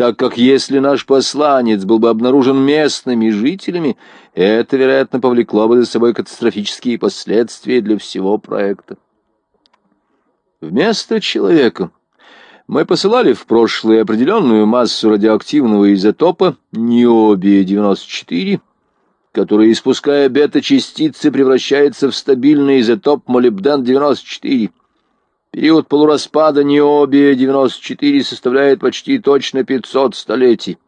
так как если наш посланец был бы обнаружен местными жителями, это, вероятно, повлекло бы за собой катастрофические последствия для всего проекта. Вместо человека мы посылали в прошлое определенную массу радиоактивного изотопа ниобия-94, который, испуская бета-частицы, превращается в стабильный изотоп молибден-94. Период полураспада ниобия-94 составляет почти точно 500 столетий.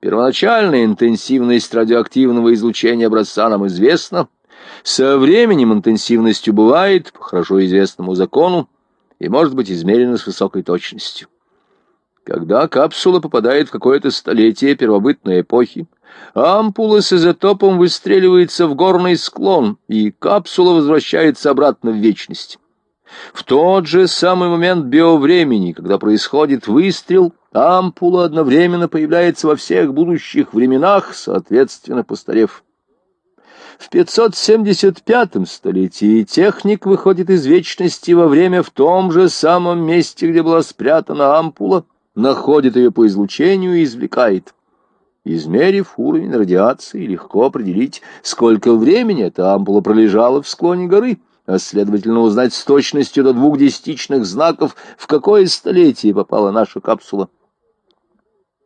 Первоначальная интенсивность радиоактивного излучения образца нам известна. Со временем интенсивность убывает, по хорошо известному закону, и может быть измерена с высокой точностью. Когда капсула попадает в какое-то столетие первобытной эпохи, ампула с изотопом выстреливается в горный склон, и капсула возвращается обратно в вечность. В тот же самый момент биовремени, когда происходит выстрел, ампула одновременно появляется во всех будущих временах, соответственно постарев. В 575 столетии техник выходит из вечности во время в том же самом месте, где была спрятана ампула, находит ее по излучению и извлекает. Измерив уровень радиации, легко определить, сколько времени эта ампула пролежала в склоне горы, а следовательно узнать с точностью до двух десятичных знаков, в какое столетие попала наша капсула.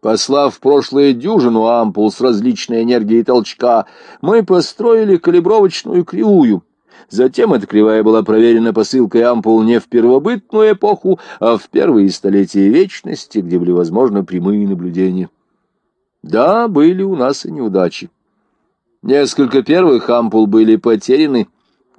Послав в прошлое дюжину ампул с различной энергией толчка, мы построили калибровочную кривую. Затем эта кривая была проверена посылкой ампул не в первобытную эпоху, а в первые столетия вечности, где были возможны прямые наблюдения. Да, были у нас и неудачи. Несколько первых ампул были потеряны,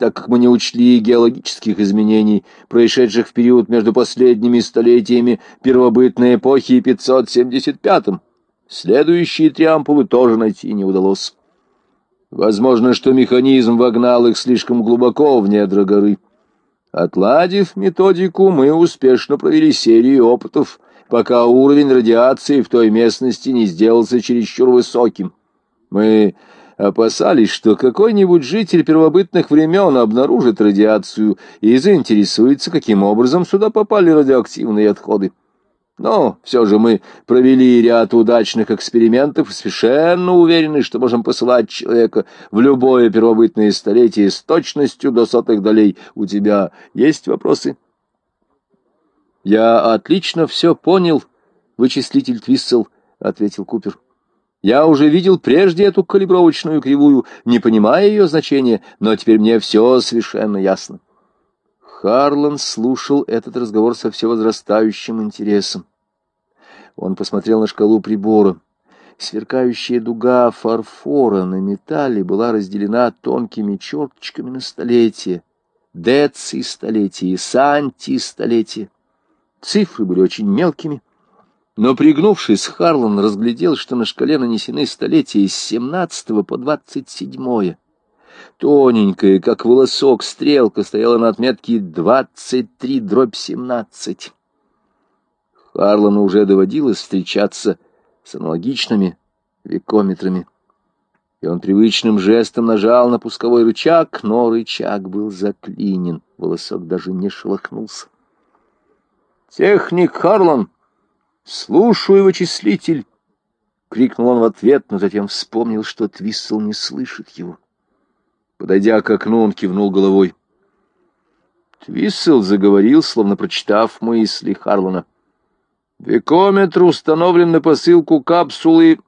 так как мы не учли геологических изменений, происшедших в период между последними столетиями первобытной эпохи и 575-м. Следующие три ампулы тоже найти не удалось. Возможно, что механизм вогнал их слишком глубоко в недра горы. Отладив методику, мы успешно провели серию опытов, пока уровень радиации в той местности не сделался чересчур высоким. Мы опасались, что какой-нибудь житель первобытных времен обнаружит радиацию и заинтересуется, каким образом сюда попали радиоактивные отходы. Но все же мы провели ряд удачных экспериментов и совершенно уверены, что можем посылать человека в любое первобытное столетие с точностью до сотых долей. У тебя есть вопросы? Я отлично все понял, вычислитель Твиссел, — ответил Купер. Я уже видел прежде эту калибровочную кривую, не понимая ее значения, но теперь мне все совершенно ясно. Харлан слушал этот разговор со все возрастающим интересом. Он посмотрел на шкалу прибора. Сверкающая дуга фарфора на металле была разделена тонкими черточками на столетия. Деци столетия, санти столетия. Цифры были очень мелкими, но, пригнувшись, Харлан разглядел, что на шкале нанесены столетия с 17 по 27. Тоненькая, как волосок, стрелка стояла на отметке 23 дробь 17. Харлану уже доводилось встречаться с аналогичными векометрами, и он привычным жестом нажал на пусковой рычаг, но рычаг был заклинен, волосок даже не шелохнулся. «Техник Харлан!» «Слушаю, вычислитель!» — крикнул он в ответ, но затем вспомнил, что Твиссел не слышит его. Подойдя к окну, он кивнул головой. Твиссел заговорил, словно прочитав мысли Харлана. «Векометр установлен на посылку капсулы